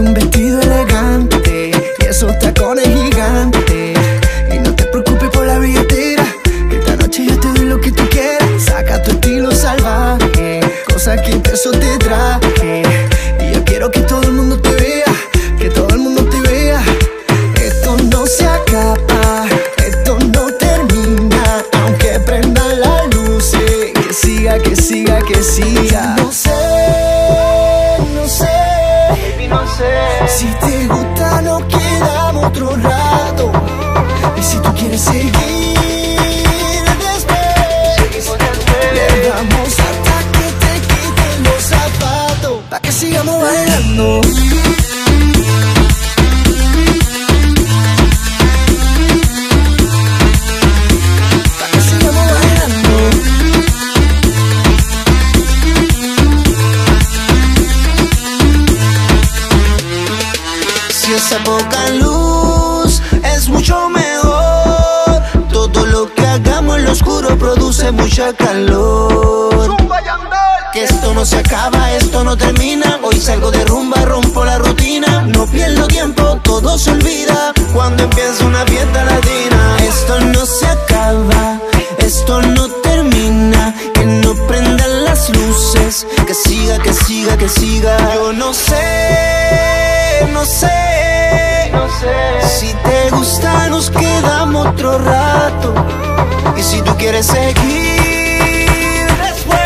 un vestido elegante y esos tacones gigantes. Seguir después. Le damos hasta que te quiten los zapatos, pa' que sigamos bailando. Si esa poca luz mucho mejor, todo lo que hagamos en lo oscuro produce mucha calor. Que esto no se acaba, esto no termina. Hoy salgo de rumba, rompo la rutina. No pierdo tiempo, todo se olvida cuando empieza una fiesta latina. Esto no se acaba, esto no termina. Que no prendan las luces, que siga, que siga, que siga. Yo no sé, Y si tú quieres seguir después,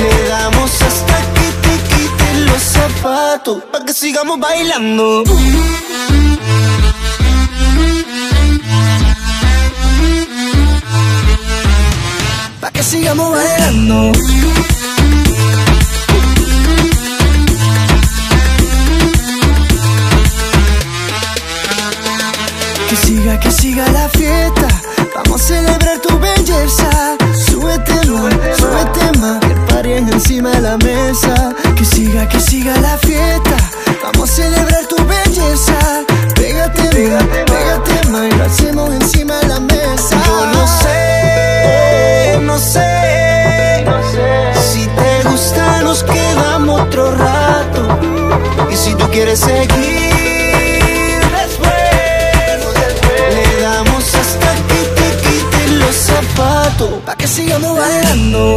le damos hasta que te quiten los zapatos. Pa' que sigamos bailando. Pa' que sigamos bailando. Que siga, la fiesta. Vamos a celebrar tu belleza. Súbete más, súbete más. Que paren encima de la mesa. Que siga, que siga la fiesta. Vamos a celebrar tu belleza. Pégate, más, pégate más. Y lo hacemos encima de la mesa. Yo no sé, no sé. Si te gusta, nos quedamos otro rato. Y si tú quieres seguir que sigamos bailando.